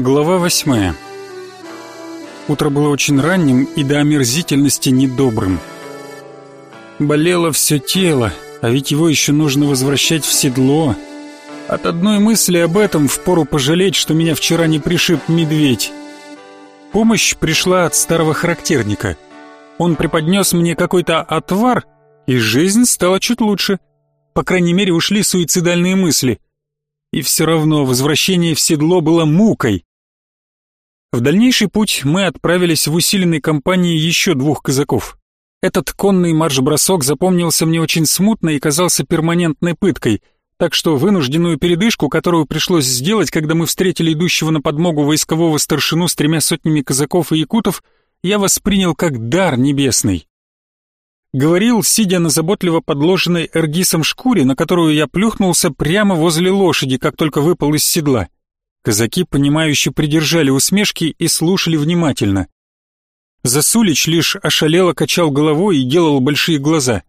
Глава восьмая. Утро было очень ранним и до омерзительности недобрым. Болело все тело, а ведь его еще нужно возвращать в седло. От одной мысли об этом впору пожалеть, что меня вчера не пришиб медведь. Помощь пришла от старого характерника. Он преподнес мне какой-то отвар, и жизнь стала чуть лучше. По крайней мере, ушли суицидальные мысли. И все равно возвращение в седло было мукой. В дальнейший путь мы отправились в усиленной компании еще двух казаков. Этот конный марш-бросок запомнился мне очень смутно и казался перманентной пыткой, так что вынужденную передышку, которую пришлось сделать, когда мы встретили идущего на подмогу войскового старшину с тремя сотнями казаков и якутов, я воспринял как дар небесный. Говорил, сидя на заботливо подложенной эргисом шкуре, на которую я плюхнулся прямо возле лошади, как только выпал из седла. Казаки, понимающе придержали усмешки и слушали внимательно. Засулич лишь ошалело качал головой и делал большие глаза.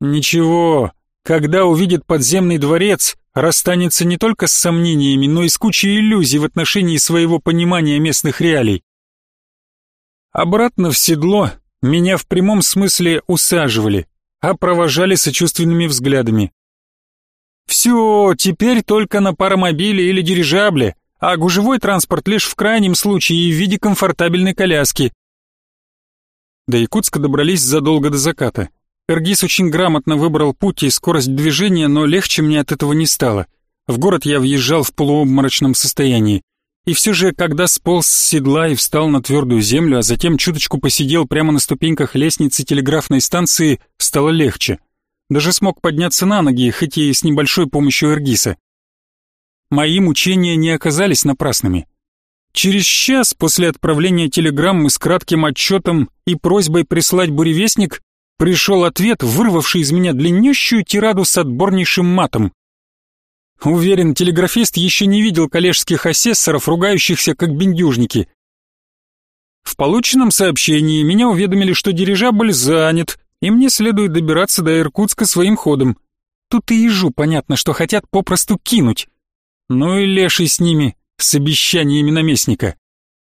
Ничего, когда увидит подземный дворец, расстанется не только с сомнениями, но и с кучей иллюзий в отношении своего понимания местных реалий. Обратно в седло меня в прямом смысле усаживали, а провожали сочувственными взглядами. «Все, теперь только на паромобиле или дирижабле, а гужевой транспорт лишь в крайнем случае в виде комфортабельной коляски. До Якутска добрались задолго до заката. Эргис очень грамотно выбрал путь и скорость движения, но легче мне от этого не стало. В город я въезжал в полуобморочном состоянии. И все же, когда сполз с седла и встал на твердую землю, а затем чуточку посидел прямо на ступеньках лестницы телеграфной станции, стало легче. Даже смог подняться на ноги, хоть и с небольшой помощью Эргиса мои мучения не оказались напрасными. Через час после отправления телеграммы с кратким отчетом и просьбой прислать буревестник пришел ответ, вырвавший из меня длиннющую тираду с отборнейшим матом. Уверен, телеграфист еще не видел коллежских асессоров, ругающихся как бендюжники. В полученном сообщении меня уведомили, что дирижабль занят, и мне следует добираться до Иркутска своим ходом. Тут и ежу понятно, что хотят попросту кинуть. Ну и леший с ними, с обещаниями наместника.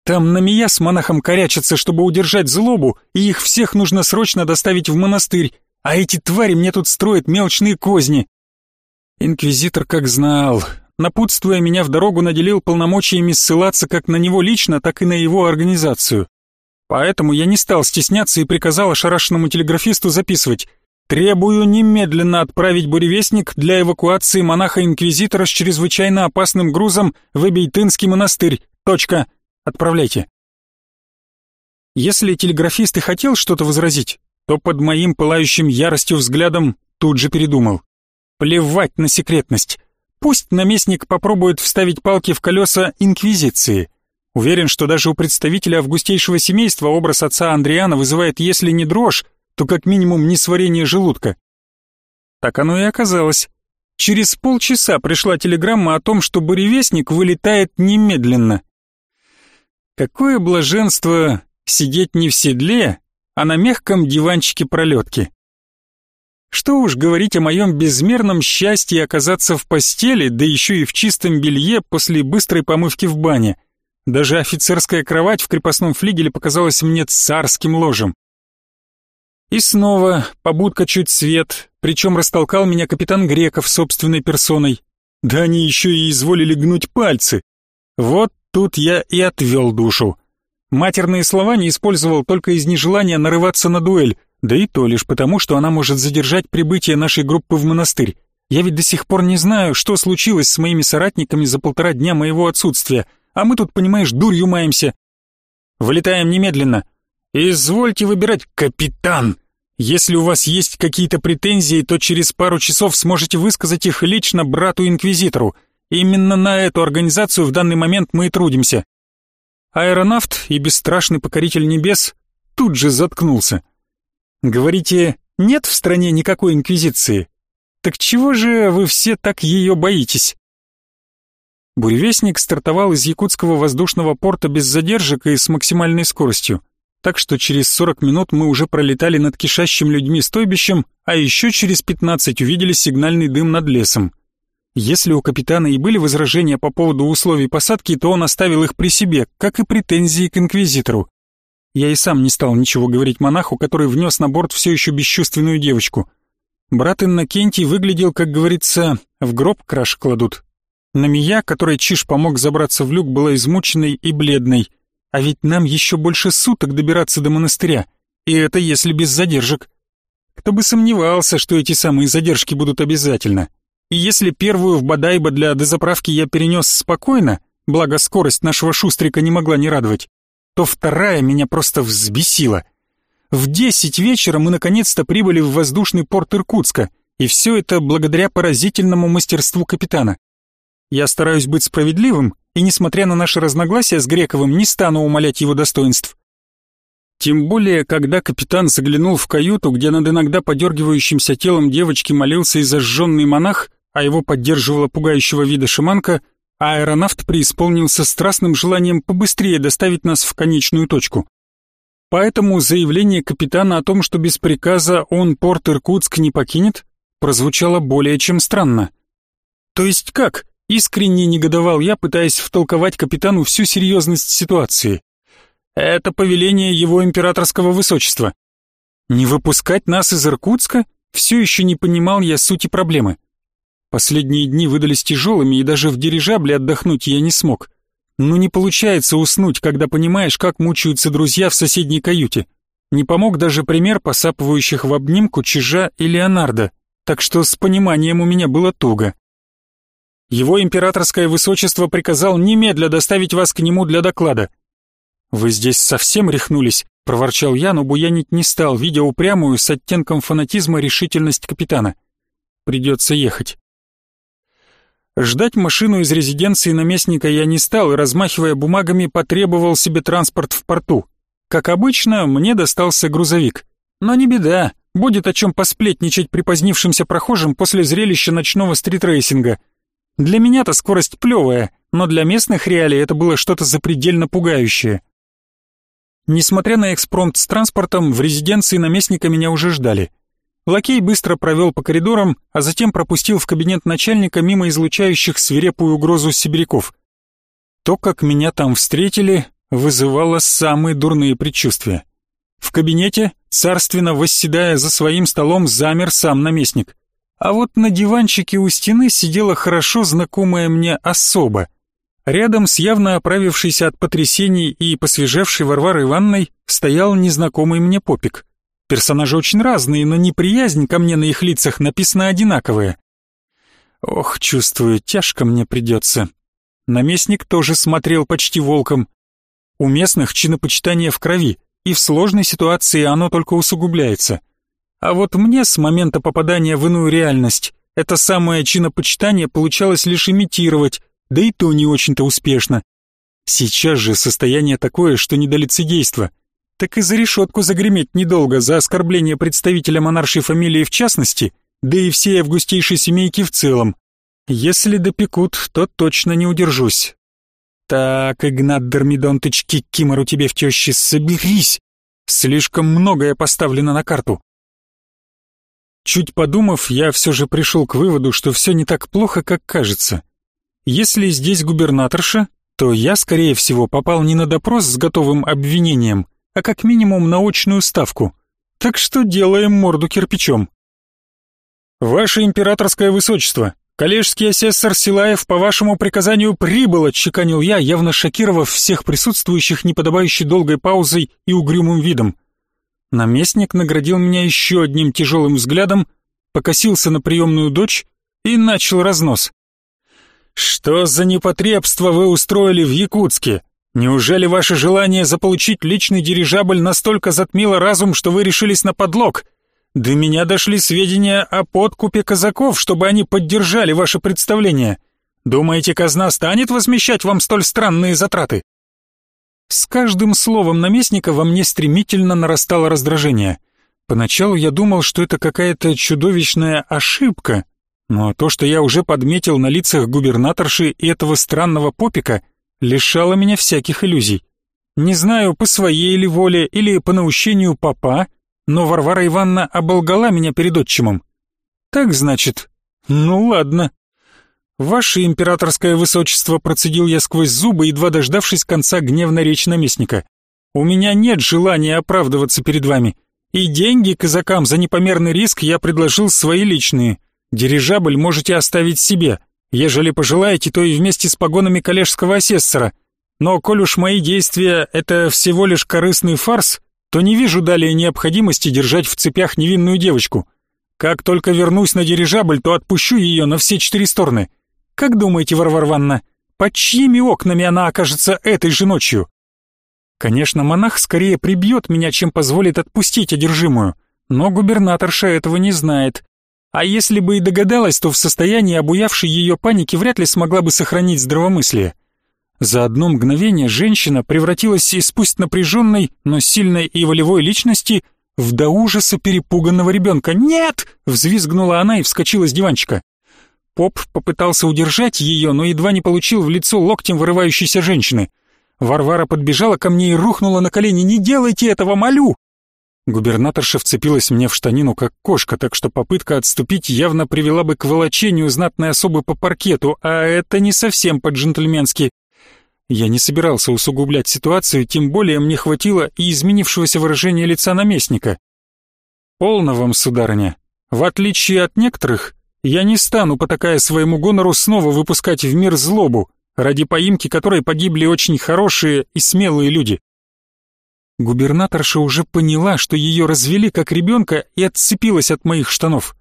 Там Намия с монахом корячатся, чтобы удержать злобу, и их всех нужно срочно доставить в монастырь, а эти твари мне тут строят мелочные козни. Инквизитор как знал, напутствуя меня в дорогу, наделил полномочиями ссылаться как на него лично, так и на его организацию. Поэтому я не стал стесняться и приказал ошарашенному телеграфисту записывать Требую немедленно отправить буревестник для эвакуации монаха-инквизитора с чрезвычайно опасным грузом в Эбейтынский монастырь. Точка. Отправляйте. Если телеграфист и хотел что-то возразить, то под моим пылающим яростью взглядом тут же передумал. Плевать на секретность. Пусть наместник попробует вставить палки в колеса инквизиции. Уверен, что даже у представителя августейшего семейства образ отца Андриана вызывает, если не дрожь, то как минимум несварение желудка. Так оно и оказалось. Через полчаса пришла телеграмма о том, что буревестник вылетает немедленно. Какое блаженство сидеть не в седле, а на мягком диванчике пролетки. Что уж говорить о моем безмерном счастье оказаться в постели, да еще и в чистом белье после быстрой помывки в бане. Даже офицерская кровать в крепостном флигеле показалась мне царским ложем. И снова побудка чуть свет, причем растолкал меня капитан Греков собственной персоной. Да они еще и изволили гнуть пальцы. Вот тут я и отвел душу. Матерные слова не использовал только из нежелания нарываться на дуэль, да и то лишь потому, что она может задержать прибытие нашей группы в монастырь. Я ведь до сих пор не знаю, что случилось с моими соратниками за полтора дня моего отсутствия, а мы тут, понимаешь, дурью маемся. Вылетаем немедленно. «Извольте выбирать, капитан! Если у вас есть какие-то претензии, то через пару часов сможете высказать их лично брату-инквизитору. Именно на эту организацию в данный момент мы и трудимся». Аэронавт и бесстрашный покоритель небес тут же заткнулся. «Говорите, нет в стране никакой инквизиции? Так чего же вы все так ее боитесь?» Буревестник стартовал из якутского воздушного порта без задержек и с максимальной скоростью так что через 40 минут мы уже пролетали над кишащим людьми стойбищем, а еще через 15 увидели сигнальный дым над лесом. Если у капитана и были возражения по поводу условий посадки, то он оставил их при себе, как и претензии к инквизитору. Я и сам не стал ничего говорить монаху, который внес на борт все еще бесчувственную девочку. Брат Иннокентий выглядел, как говорится, в гроб краш кладут. Намия, которой Чиш помог забраться в люк, была измученной и бледной. А ведь нам еще больше суток добираться до монастыря, и это если без задержек. Кто бы сомневался, что эти самые задержки будут обязательно. И если первую в Бадайба для дозаправки я перенес спокойно, благо скорость нашего шустрика не могла не радовать, то вторая меня просто взбесила. В десять вечера мы наконец-то прибыли в воздушный порт Иркутска, и все это благодаря поразительному мастерству капитана. Я стараюсь быть справедливым, и несмотря на наши разногласия с Грековым, не стану умалять его достоинств. Тем более, когда капитан заглянул в каюту, где над иногда подергивающимся телом девочки молился и зажженный монах, а его поддерживала пугающего вида шаманка, аэронавт преисполнился страстным желанием побыстрее доставить нас в конечную точку. Поэтому заявление капитана о том, что без приказа он порт Иркутск не покинет, прозвучало более чем странно. То есть как? Искренне негодовал я, пытаясь втолковать капитану всю серьезность ситуации. Это повеление его императорского высочества. Не выпускать нас из Иркутска? Все еще не понимал я сути проблемы. Последние дни выдались тяжелыми, и даже в дирижабле отдохнуть я не смог. Но не получается уснуть, когда понимаешь, как мучаются друзья в соседней каюте. Не помог даже пример посапывающих в обнимку Чижа и Леонардо, так что с пониманием у меня было туго. Его императорское высочество приказал немедля доставить вас к нему для доклада. Вы здесь совсем рехнулись, проворчал я, но буянить не стал, видя упрямую с оттенком фанатизма решительность капитана. Придется ехать. Ждать машину из резиденции наместника я не стал и, размахивая бумагами, потребовал себе транспорт в порту. Как обычно, мне достался грузовик. Но не беда, будет о чем посплетничать припозднившимся прохожим после зрелища ночного стритрейсинга. Для меня-то скорость плевая, но для местных реалий это было что-то запредельно пугающее. Несмотря на экспромт с транспортом, в резиденции наместника меня уже ждали. Лакей быстро провел по коридорам, а затем пропустил в кабинет начальника мимо излучающих свирепую угрозу сибиряков. То, как меня там встретили, вызывало самые дурные предчувствия. В кабинете, царственно восседая за своим столом, замер сам наместник. А вот на диванчике у стены сидела хорошо знакомая мне особа. Рядом с явно оправившейся от потрясений и посвежевшей Варварой Ивановной стоял незнакомый мне попик. Персонажи очень разные, но неприязнь ко мне на их лицах написана одинаковая. Ох, чувствую, тяжко мне придется. Наместник тоже смотрел почти волком. У местных чинопочитание в крови, и в сложной ситуации оно только усугубляется. А вот мне с момента попадания в иную реальность это самое чинопочитание получалось лишь имитировать, да и то не очень-то успешно. Сейчас же состояние такое, что не до лицедейства так и за решетку загреметь недолго за оскорбление представителя монаршей фамилии в частности, да и всей августейшей семейки в целом. Если допекут, то точно не удержусь. Так, Игнат Дормидонтыч, кикимору тебе в тещи, соберись! Слишком многое поставлено на карту. Чуть подумав, я все же пришел к выводу, что все не так плохо, как кажется. Если здесь губернаторша, то я, скорее всего, попал не на допрос с готовым обвинением, а как минимум на очную ставку. Так что делаем морду кирпичом. Ваше императорское высочество, коллежский асессор Силаев по вашему приказанию прибыл, отчеканил я, явно шокировав всех присутствующих неподобающей долгой паузой и угрюмым видом. Наместник наградил меня еще одним тяжелым взглядом, покосился на приемную дочь и начал разнос. «Что за непотребство вы устроили в Якутске? Неужели ваше желание заполучить личный дирижабль настолько затмило разум, что вы решились на подлог? До меня дошли сведения о подкупе казаков, чтобы они поддержали ваше представление. Думаете, казна станет возмещать вам столь странные затраты? С каждым словом наместника во мне стремительно нарастало раздражение. Поначалу я думал, что это какая-то чудовищная ошибка, но то, что я уже подметил на лицах губернаторши и этого странного попика — лишала меня всяких иллюзий. Не знаю, по своей ли воле или по наущению папа, но Варвара Ивановна оболгала меня перед отчимом. Так значит? Ну ладно. «Ваше императорское высочество», процедил я сквозь зубы, едва дождавшись конца гневной речи наместника. «У меня нет желания оправдываться перед вами. И деньги казакам за непомерный риск я предложил свои личные. Дирижабль можете оставить себе. Ежели пожелаете, то и вместе с погонами коллежского асессора. Но коль уж мои действия — это всего лишь корыстный фарс, то не вижу далее необходимости держать в цепях невинную девочку. Как только вернусь на дирижабль, то отпущу ее на все четыре стороны. Как думаете, Варвара Ивановна, под чьими окнами она окажется этой же ночью? Конечно, монах скорее прибьет меня, чем позволит отпустить одержимую, но губернаторша этого не знает. А если бы и догадалась, то в состоянии обуявшей ее паники вряд ли смогла бы сохранить здравомыслие. За одно мгновение женщина превратилась из пусть напряженной, но сильной и волевой личности в до ужаса перепуганного ребенка. «Нет!» — взвизгнула она и вскочила с диванчика. Поп попытался удержать ее, но едва не получил в лицо локтем вырывающейся женщины. Варвара подбежала ко мне и рухнула на колени. «Не делайте этого, молю!» Губернаторша вцепилась мне в штанину, как кошка, так что попытка отступить явно привела бы к волочению знатной особы по паркету, а это не совсем по-джентльменски. Я не собирался усугублять ситуацию, тем более мне хватило и изменившегося выражения лица наместника. «Полно вам, сударыня. В отличие от некоторых, я не стану, потакая своему гонору, снова выпускать в мир злобу, ради поимки которой погибли очень хорошие и смелые люди». Губернаторша уже поняла, что ее развели как ребенка и отцепилась от моих штанов.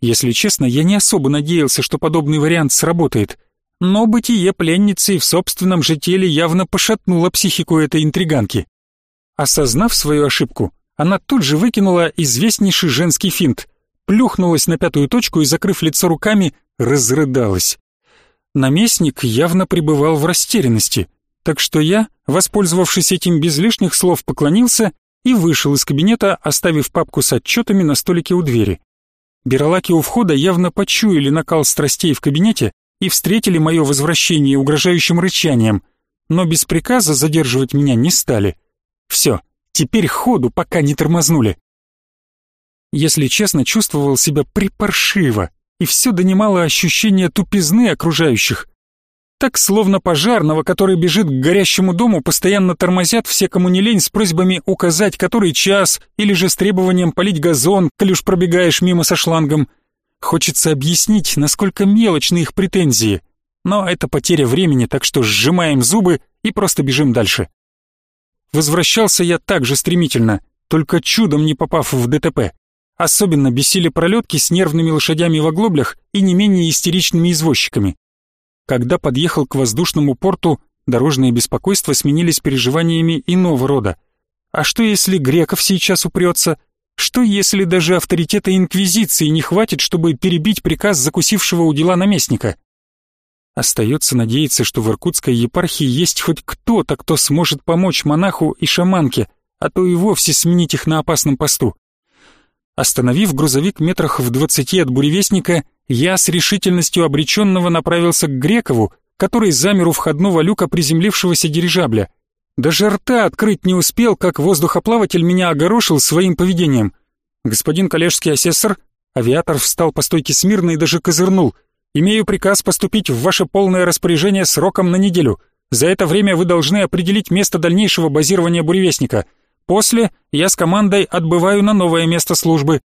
Если честно, я не особо надеялся, что подобный вариант сработает — но бытие пленницы в собственном же теле явно пошатнуло психику этой интриганки. Осознав свою ошибку, она тут же выкинула известнейший женский финт, плюхнулась на пятую точку и, закрыв лицо руками, разрыдалась. Наместник явно пребывал в растерянности, так что я, воспользовавшись этим без лишних слов, поклонился и вышел из кабинета, оставив папку с отчетами на столике у двери. Биролаки у входа явно почуяли накал страстей в кабинете и встретили мое возвращение угрожающим рычанием, но без приказа задерживать меня не стали. Все, теперь ходу, пока не тормознули. Если честно, чувствовал себя припаршиво, и все донимало ощущение тупизны окружающих. Так, словно пожарного, который бежит к горящему дому, постоянно тормозят все, кому не лень, с просьбами указать, который час, или же с требованием полить газон, коль уж пробегаешь мимо со шлангом — Хочется объяснить, насколько мелочны их претензии, но это потеря времени, так что сжимаем зубы и просто бежим дальше. Возвращался я так же стремительно, только чудом не попав в ДТП. Особенно бесили пролетки с нервными лошадями в оглоблях и не менее истеричными извозчиками. Когда подъехал к воздушному порту, дорожные беспокойства сменились переживаниями иного рода. А что если Греков сейчас упрется? Что если даже авторитета Инквизиции не хватит, чтобы перебить приказ закусившего у дела наместника? Остается надеяться, что в Иркутской епархии есть хоть кто-то, кто сможет помочь монаху и шаманке, а то и вовсе сменить их на опасном посту. Остановив грузовик метрах в двадцати от буревестника, я с решительностью обреченного направился к Грекову, который замер у входного люка приземлившегося дирижабля. Даже рта открыть не успел, как воздухоплаватель меня огорошил своим поведением. Господин коллежский асессор, авиатор встал по стойке смирно и даже козырнул. «Имею приказ поступить в ваше полное распоряжение сроком на неделю. За это время вы должны определить место дальнейшего базирования буревестника. После я с командой отбываю на новое место службы».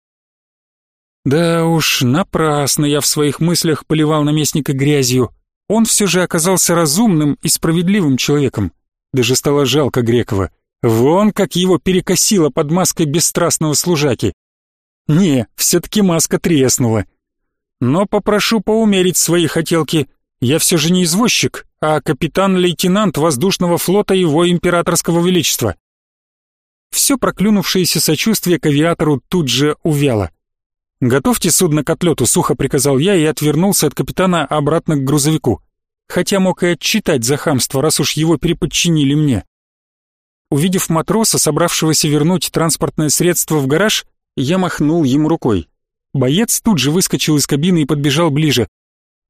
Да уж, напрасно я в своих мыслях поливал наместника грязью. Он все же оказался разумным и справедливым человеком. Даже стало жалко Грекова. Вон как его перекосило под маской бесстрастного служаки. Не, все-таки маска треснула. Но попрошу поумерить свои хотелки. Я все же не извозчик, а капитан-лейтенант воздушного флота его императорского величества. Все проклюнувшееся сочувствие к авиатору тут же увяло. «Готовьте судно к отлету», — сухо приказал я и отвернулся от капитана обратно к грузовику хотя мог и отчитать за хамство, раз уж его переподчинили мне. Увидев матроса, собравшегося вернуть транспортное средство в гараж, я махнул ему рукой. Боец тут же выскочил из кабины и подбежал ближе.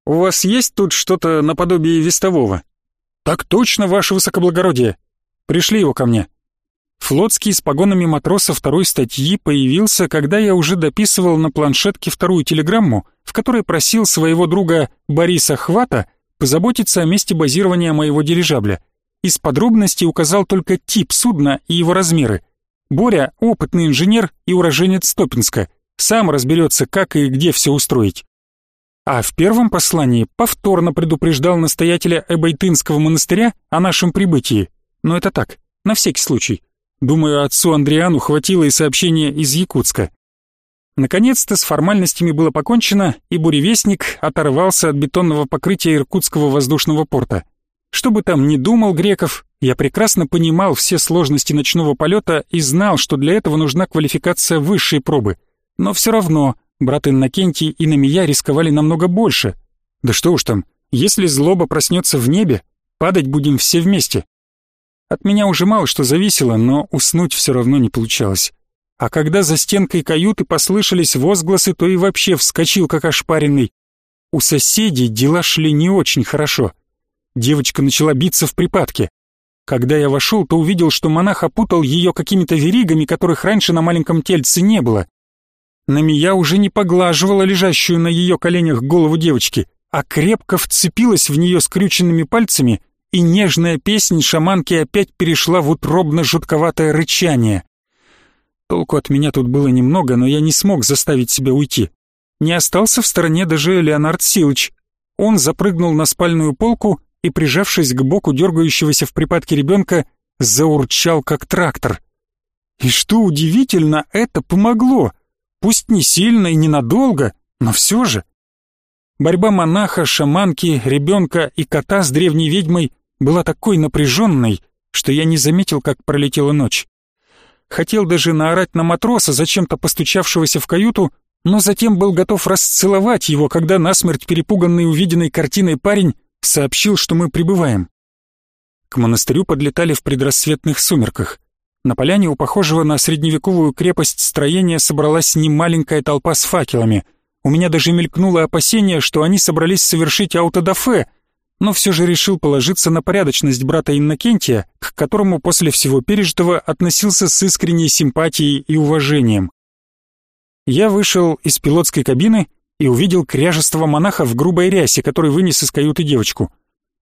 «У вас есть тут что-то наподобие вестового?» «Так точно, ваше высокоблагородие. Пришли его ко мне». Флотский с погонами матроса второй статьи появился, когда я уже дописывал на планшетке вторую телеграмму, в которой просил своего друга Бориса Хвата позаботиться о месте базирования моего дирижабля. Из подробностей указал только тип судна и его размеры. Боря — опытный инженер и уроженец Топинска, сам разберется, как и где все устроить. А в первом послании повторно предупреждал настоятеля Эбайтынского монастыря о нашем прибытии. Но это так, на всякий случай. Думаю, отцу Андриану хватило и сообщения из Якутска. Наконец-то с формальностями было покончено, и буревестник оторвался от бетонного покрытия Иркутского воздушного порта. Что бы там ни думал Греков, я прекрасно понимал все сложности ночного полета и знал, что для этого нужна квалификация высшей пробы. Но все равно брат Иннокентий и Намия рисковали намного больше. Да что уж там, если злоба проснется в небе, падать будем все вместе. От меня уже мало что зависело, но уснуть все равно не получалось. А когда за стенкой каюты послышались возгласы, то и вообще вскочил как ошпаренный. У соседей дела шли не очень хорошо. Девочка начала биться в припадке. Когда я вошел, то увидел, что монах опутал ее какими-то веригами, которых раньше на маленьком тельце не было. Намия уже не поглаживала лежащую на ее коленях голову девочки, а крепко вцепилась в нее скрюченными пальцами и нежная песнь шаманки опять перешла в утробно-жутковатое рычание. Толку от меня тут было немного, но я не смог заставить себя уйти. Не остался в стороне даже Леонард Силыч. Он запрыгнул на спальную полку и, прижавшись к боку дергающегося в припадке ребенка, заурчал как трактор. И что удивительно, это помогло. Пусть не сильно и ненадолго, но все же. Борьба монаха, шаманки, ребенка и кота с древней ведьмой была такой напряженной, что я не заметил, как пролетела ночь. Хотел даже наорать на матроса, зачем-то постучавшегося в каюту, но затем был готов расцеловать его, когда насмерть перепуганный увиденной картиной парень сообщил, что мы прибываем. К монастырю подлетали в предрассветных сумерках. На поляне у похожего на средневековую крепость строения собралась немаленькая толпа с факелами. У меня даже мелькнуло опасение, что они собрались совершить аутодафе — но все же решил положиться на порядочность брата Иннокентия, к которому после всего пережитого относился с искренней симпатией и уважением. Я вышел из пилотской кабины и увидел кряжестого монаха в грубой рясе, который вынес из каюты девочку.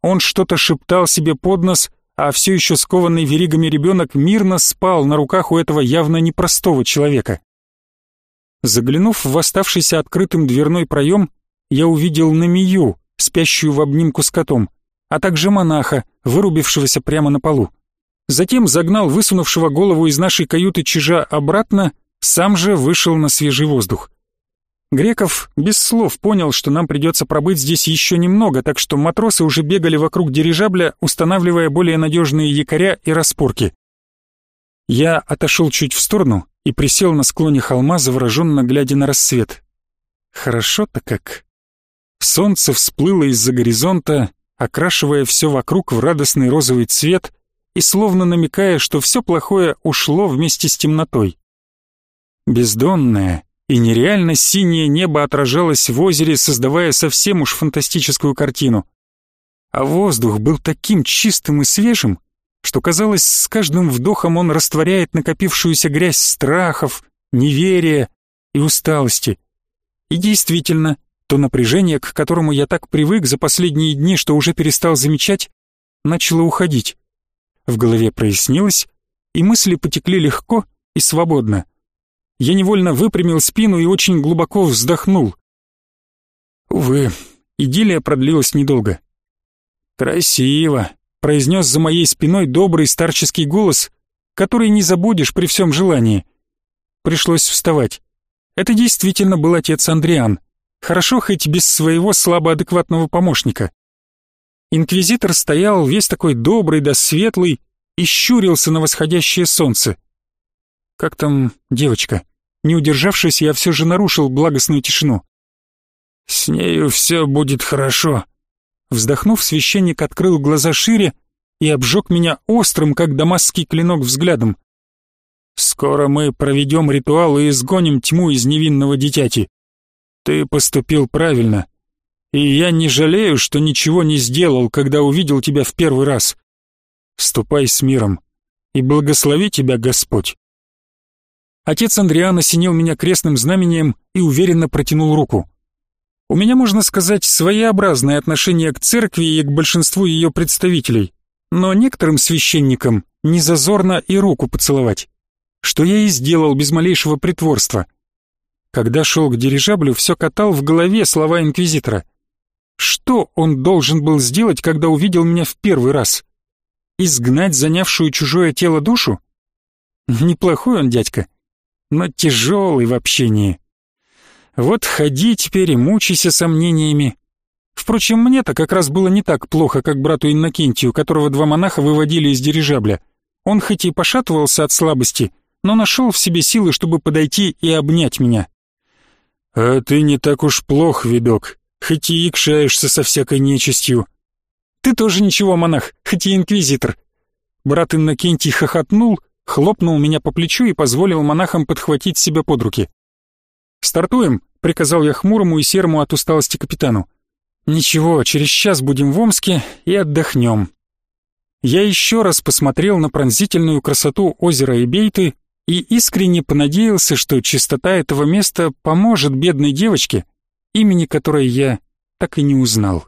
Он что-то шептал себе под нос, а все еще скованный веригами ребенок мирно спал на руках у этого явно непростого человека. Заглянув в оставшийся открытым дверной проем, я увидел Намию, спящую в обнимку с котом, а также монаха, вырубившегося прямо на полу. Затем загнал высунувшего голову из нашей каюты чижа обратно, сам же вышел на свежий воздух. Греков без слов понял, что нам придется пробыть здесь еще немного, так что матросы уже бегали вокруг дирижабля, устанавливая более надежные якоря и распорки. Я отошел чуть в сторону и присел на склоне холма, завороженно глядя на рассвет. Хорошо-то как. Солнце всплыло из-за горизонта, окрашивая все вокруг в радостный розовый цвет и словно намекая, что все плохое ушло вместе с темнотой. Бездонное и нереально синее небо отражалось в озере, создавая совсем уж фантастическую картину. А воздух был таким чистым и свежим, что казалось, с каждым вдохом он растворяет накопившуюся грязь страхов, неверия и усталости. И действительно, то напряжение, к которому я так привык за последние дни, что уже перестал замечать, начало уходить. В голове прояснилось, и мысли потекли легко и свободно. Я невольно выпрямил спину и очень глубоко вздохнул. Увы, идиллия продлилась недолго. «Красиво», — произнес за моей спиной добрый старческий голос, который не забудешь при всем желании. Пришлось вставать. Это действительно был отец Андриан. Хорошо хоть без своего слабоадекватного помощника. Инквизитор стоял весь такой добрый да светлый и щурился на восходящее солнце. «Как там девочка?» Не удержавшись, я все же нарушил благостную тишину. «С нею все будет хорошо». Вздохнув, священник открыл глаза шире и обжег меня острым, как дамасский клинок, взглядом. «Скоро мы проведем ритуал и изгоним тьму из невинного дитяти. Ты поступил правильно. И я не жалею, что ничего не сделал, когда увидел тебя в первый раз. Ступай с миром. и благослови тебя Господь. Отец Андриан осенил меня крестным знамением и уверенно протянул руку. У меня, можно сказать, своеобразное отношение к церкви и к большинству ее представителей, но некоторым священникам не зазорно и руку поцеловать, что я и сделал без малейшего притворства. Когда шел к дирижаблю, все катал в голове слова инквизитора. Что он должен был сделать, когда увидел меня в первый раз? Изгнать занявшую чужое тело душу? Неплохой он дядька, но тяжелый в общении. Вот ходи теперь и мучайся сомнениями. Впрочем, мне-то как раз было не так плохо, как брату Иннокентию, которого два монаха выводили из дирижабля. Он хоть и пошатывался от слабости, но нашел в себе силы, чтобы подойти и обнять меня. «А ты не так уж плох, видок, хоть и икшаешься со всякой нечистью». «Ты тоже ничего, монах, хоть и инквизитор». Брат Иннокентий хохотнул, хлопнул меня по плечу и позволил монахам подхватить себя под руки. «Стартуем», — приказал я хмурому и серому от усталости капитану. «Ничего, через час будем в Омске и отдохнем». Я еще раз посмотрел на пронзительную красоту озера Эбейты и искренне понадеялся, что чистота этого места поможет бедной девочке, имени которой я так и не узнал.